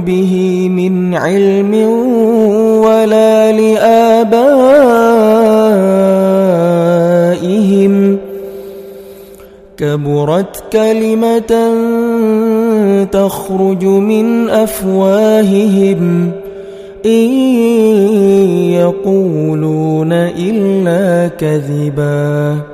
به من علم ولا لآبائهم كبرت كلمة تخرج من أفواههم إن يقولون إلا كذبا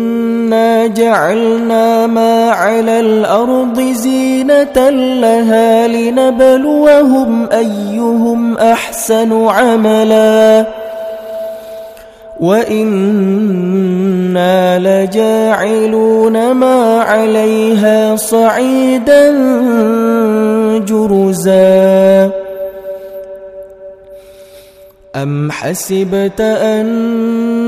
إنا جعلنا ما على الأرض زينة لها لنبلوهم أيهم أحسن عملا وإنا لجاعلون ما عليها صعيدا جرزا أم حسبت أن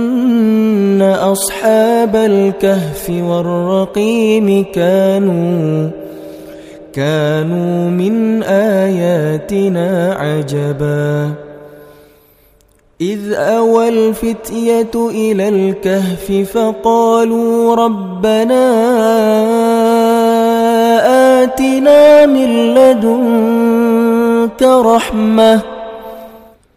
أصحاب الكهف والرقيم كانوا كانوا من آياتنا عجبا. إذ أوى الفتية إلى الكهف فقالوا ربنا آتنا من لدنك رحمة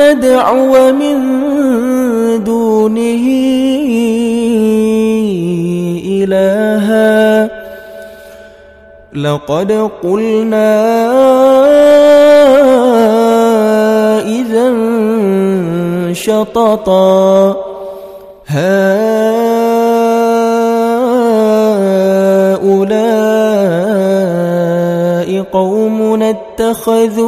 ندعو من دونه إلها. لقد قلنا إذا شططا هؤلاء قومنا اتخذوا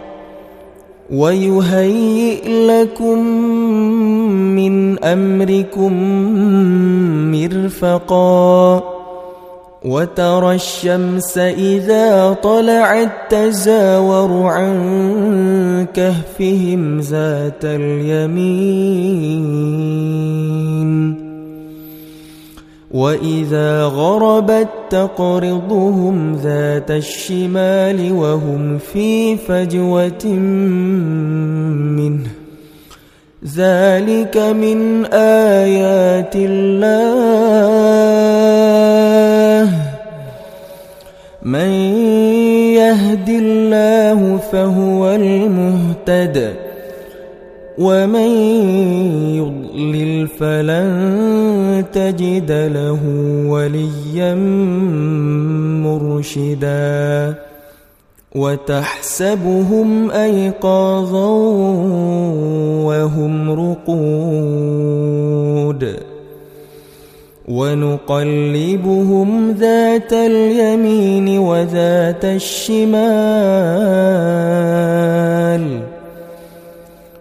ويهيئ لكم من أمركم مرفقاً وترى الشمس إذا طلعت تزاور عن كهفهم ذات اليمين وإذا غربت تقرضهم ذات الشمال وهم في فجوة منه ذلك من آيات الله من يهد الله فهو المهتد ومن يضلل فلن تجد له وليا مرشدا وتحسبهم أيقاظا وهم رقود ونقلبهم ذات اليمين وذات الشمال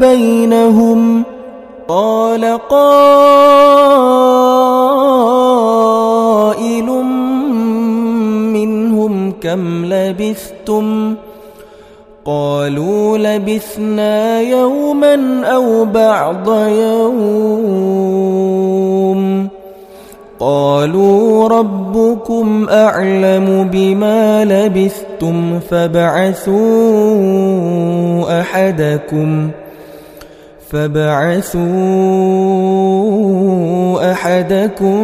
بينهم قال قائل منهم كم لبثتم قالوا لبثنا يوما أو بعض يوم قالوا ربكم اعلم بما لبثتم فابعثوا احدكم فابعثوا أحدكم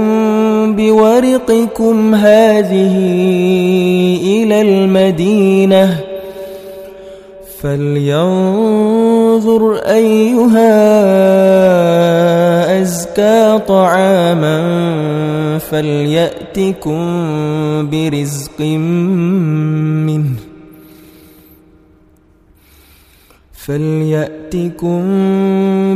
بورقكم هذه إلى المدينة فلينظر أيها أزكى طعاما فليأتكم برزق منه فليأتكم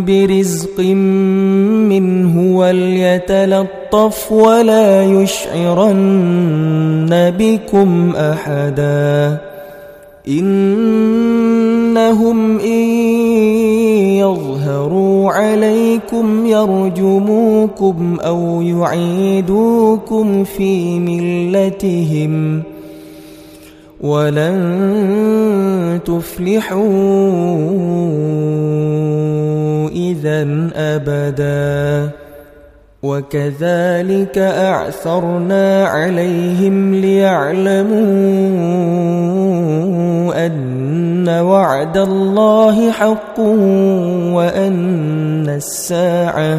برزق منه وليتلطف ولا يشعرن بكم أحدا. إنهم إن يظهروا عليكم يرجموكم أو يعيدوكم في ملتهم ولن تفلحوا إذا أبدا. وكذلك أعثرنا عليهم ليعلموا أن وعد الله حق وأن الساعة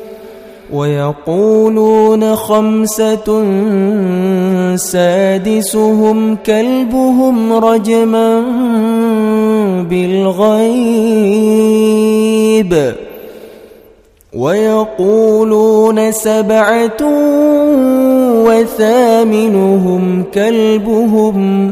ويقولون خمسة سادسهم كلبهم رجما بالغيب. ويقولون سبعة وثامنهم كلبهم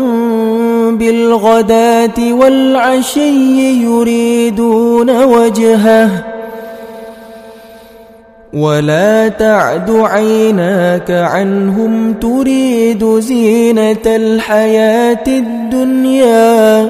بالغداة والعشي يريدون وجهه. ولا تعد عيناك عنهم تريد زينة الحياة الدنيا.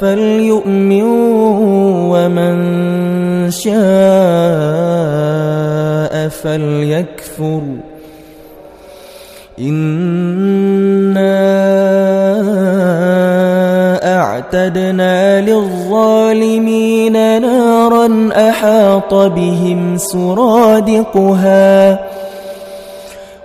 فليؤمن ومن شاء فليكفر. إنا أعتدنا للظالمين نارا أحاط بهم سرادقها.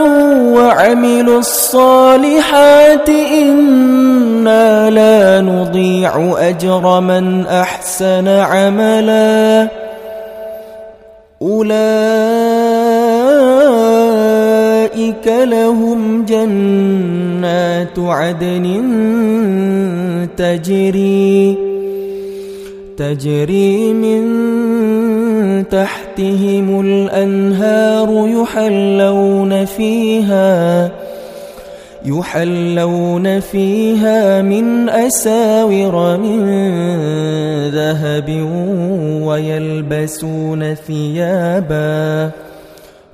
وعملوا الصالحات إنا لا نضيع أجر من أحسن عملا. أولئك لهم جنات عدن تجري تجري من تحتهم الأنهار يحلون فيها يحلون فيها من أساور من ذهب ويلبسون ثيابا.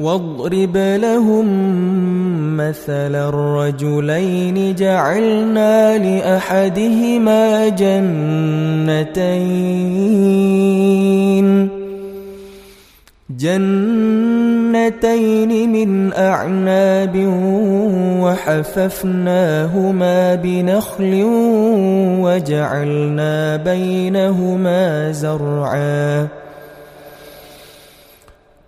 واضرب لهم مثل الرجلين جعلنا لأحدهما جنتين. جنتين من أعناب وحففناهما بنخل وجعلنا بينهما زرعا.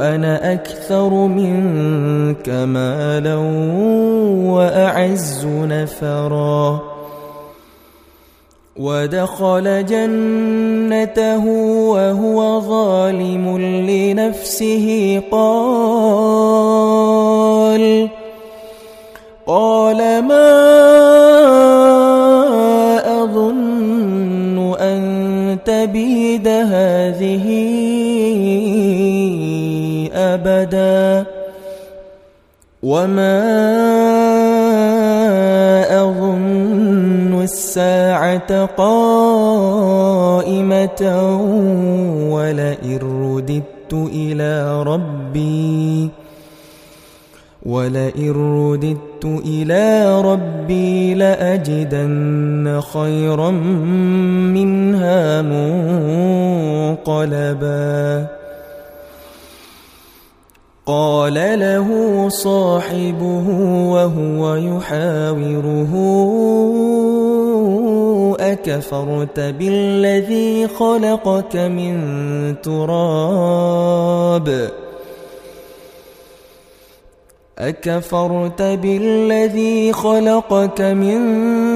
أنا أكثر منك مالا وأعز نفرا. ودخل جنته وهو ظالم لنفسه. قال قال ما وما أظن الساعة قائمة ولئن رددت إلى ربي ولئن رددت إلى ربي لأجدن خيرا منها منقلبا قال له صاحبه وهو يحاوره أكفرت بالذي خلقك من تراب؟ أكفرت بالذي خلقك من تراب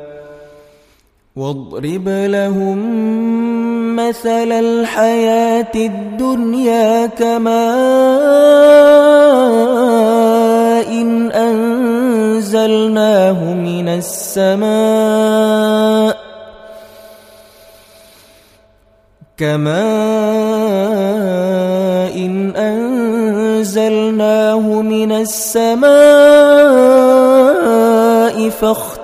واضرب لهم مثل الحياة الدنيا كماء إن أنزلناه من السماء كماء إن أنزلناه من السماء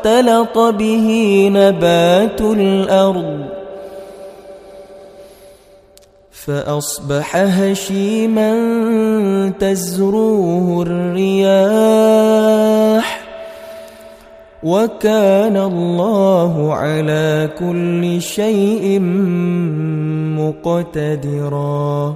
فاختلط به نبات الأرض فأصبح هشيما تزروه الرياح وكان الله على كل شيء مقتدرا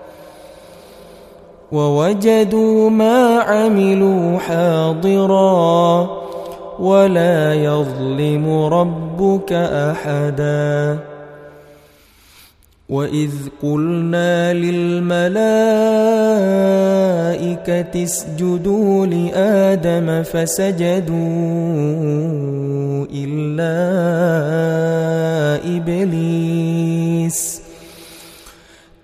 ووجدوا ما عملوا حاضرا ولا يظلم ربك أحدا. وإذ قلنا للملائكة اسجدوا لآدم فسجدوا إلا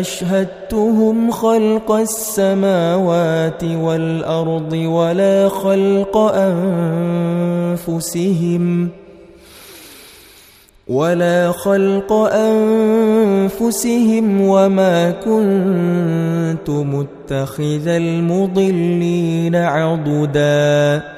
أشهدتهم خلق السماوات والأرض ولا خلق أنفسهم ولا خلق أنفسهم وما كنت متخذ المضلين عضداً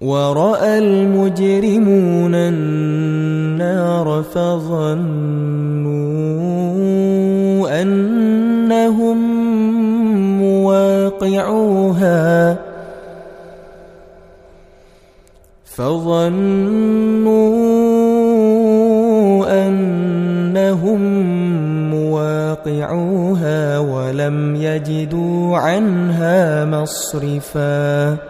ورأى المجرمون النار فظنوا أنهم مواقعوها فظنوا أنهم مواقعوها ولم يجدوا عنها مصرفا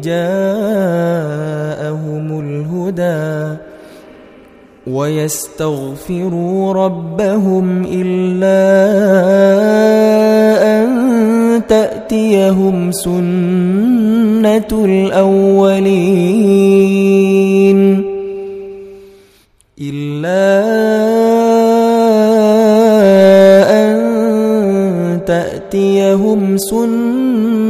جاءهم الهدى ويستغفروا ربهم إلا أن تأتيهم سنة الأولين إلا أن تأتيهم سنة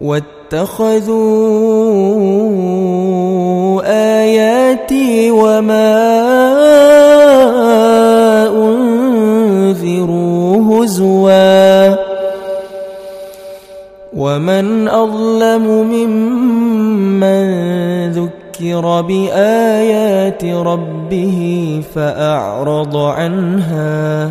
واتخذوا آياتي وما أنذروا هزوا. ومن أظلم ممن ذكر بآيات ربه فأعرض عنها.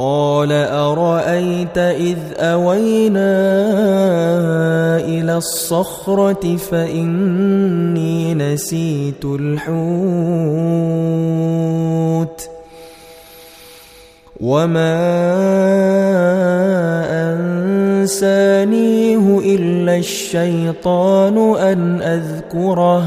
قال أرأيت إذ أوينا إلى الصخرة فإني نسيت الحوت وما أنسانيه إلا الشيطان أن أذكره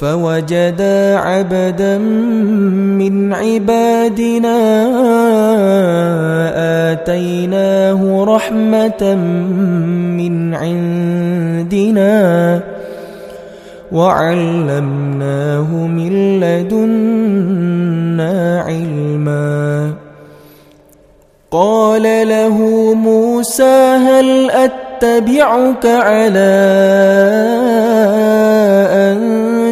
فوجدا عبدا من عبادنا آتيناه رحمة من عندنا وعلمناه من لدنا علما. قال له موسى هل أتبعك على أن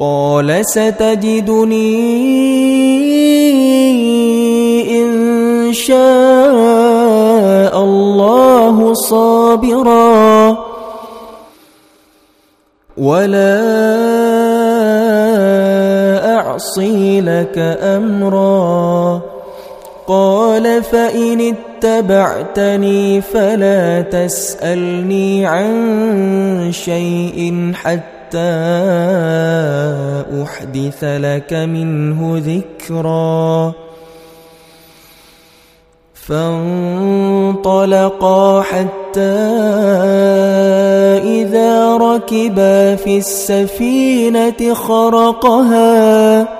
قال ستجدني إن شاء الله صابرا. ولا أعصي لك أمرا. قال فإن اتبعتني فلا تسألني عن شيء حتى أحدث لك منه ذكرا. فانطلقا حتى إذا ركبا في السفينة خرقها.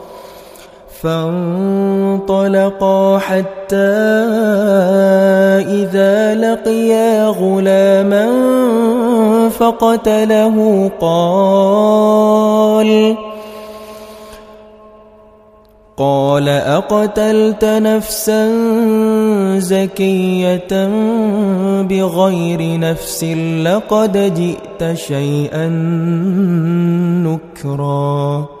فانطلقا حتى إذا لقيا غلاما فقتله قال قال أقتلت نفسا زكية بغير نفس لقد جئت شيئا نكرا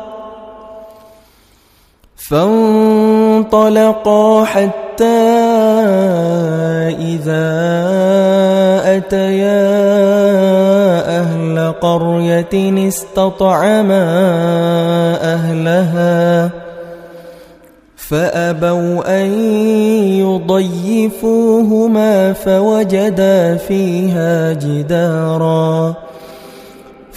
فانطلقا حتى إذا أتيا أهل قرية استطعما أهلها فأبوا أن يضيفوهما فوجدا فيها جداراً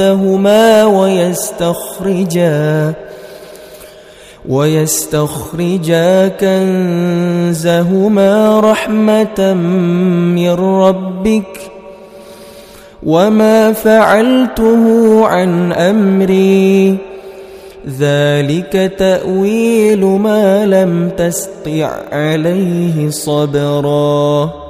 اشدهما ويستخرجا ويستخرجا كنزهما رحمة من ربك وما فعلته عن أمري ذلك تأويل ما لم تستطع عليه صبرا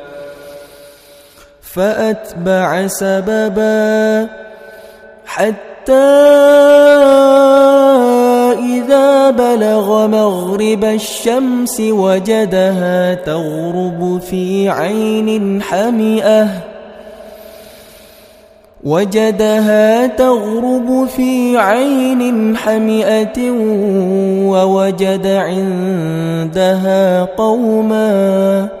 فأتبع سببا حتى إذا بلغ مغرب الشمس وجدها تغرب في عين حمئة. وجدها تغرب في عين حمئة ووجد عندها قوما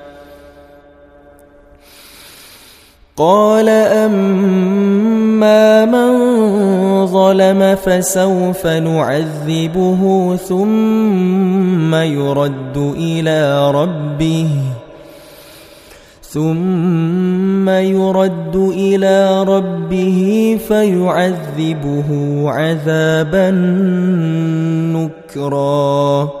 قال أما من ظلم فسوف نعذبه ثم يرد إلى ربه ثم يرد إلى ربه فيعذبه عذابا نكرا.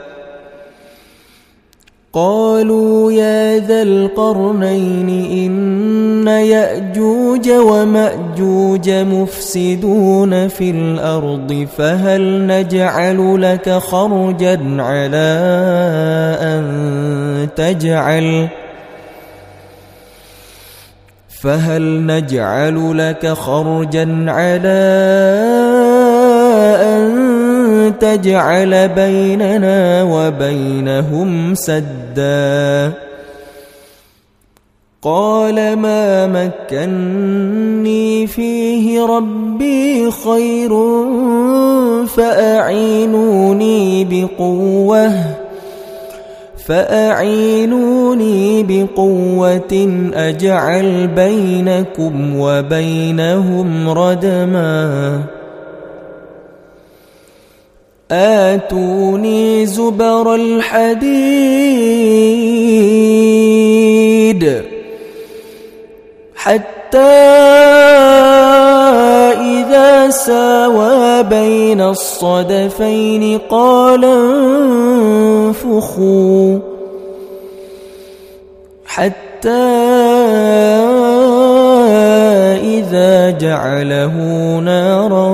قالوا يا ذا القرنين إن يأجوج ومأجوج مفسدون في الأرض فهل نجعل لك خرجا على أن تجعل فهل نجعل لك خرجا على أن تجعل بيننا وبينهم سدا. قال ما مكني فيه ربي خير فأعينوني بقوة فأعينوني بقوة أجعل بينكم وبينهم ردما. آتوني زبر الحديد حتى إذا ساوى بين الصدفين قال انفخوا حتى إذا جعله نارا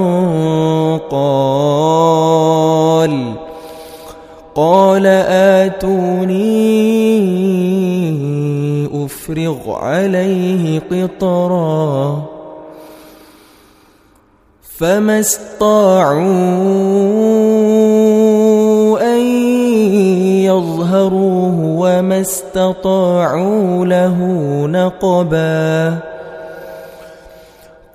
قال قال آتوني أفرغ عليه قطرا. فما استطاعوا أن يظهروه وما استطاعوا له نقبا.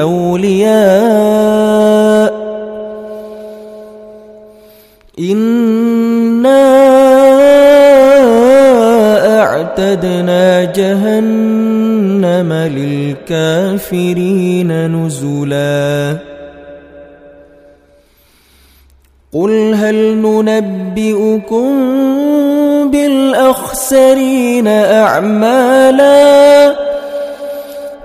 أولياء. إنا أعتدنا جهنم للكافرين نزلاً. قل هل ننبئكم بالأخسرين أعمالا؟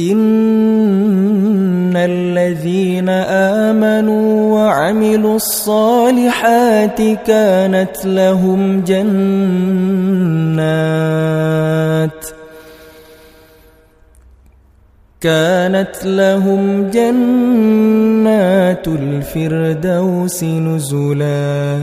إن الذين آمنوا وعملوا الصالحات كانت لهم جنات كانت لهم جنات الفردوس نزلا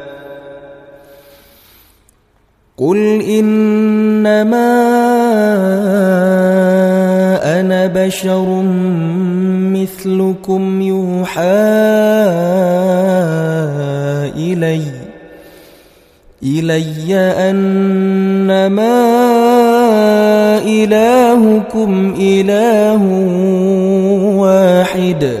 قل إنما أنا بشر مثلكم يوحى إلي إلي أنما إلهكم إله واحد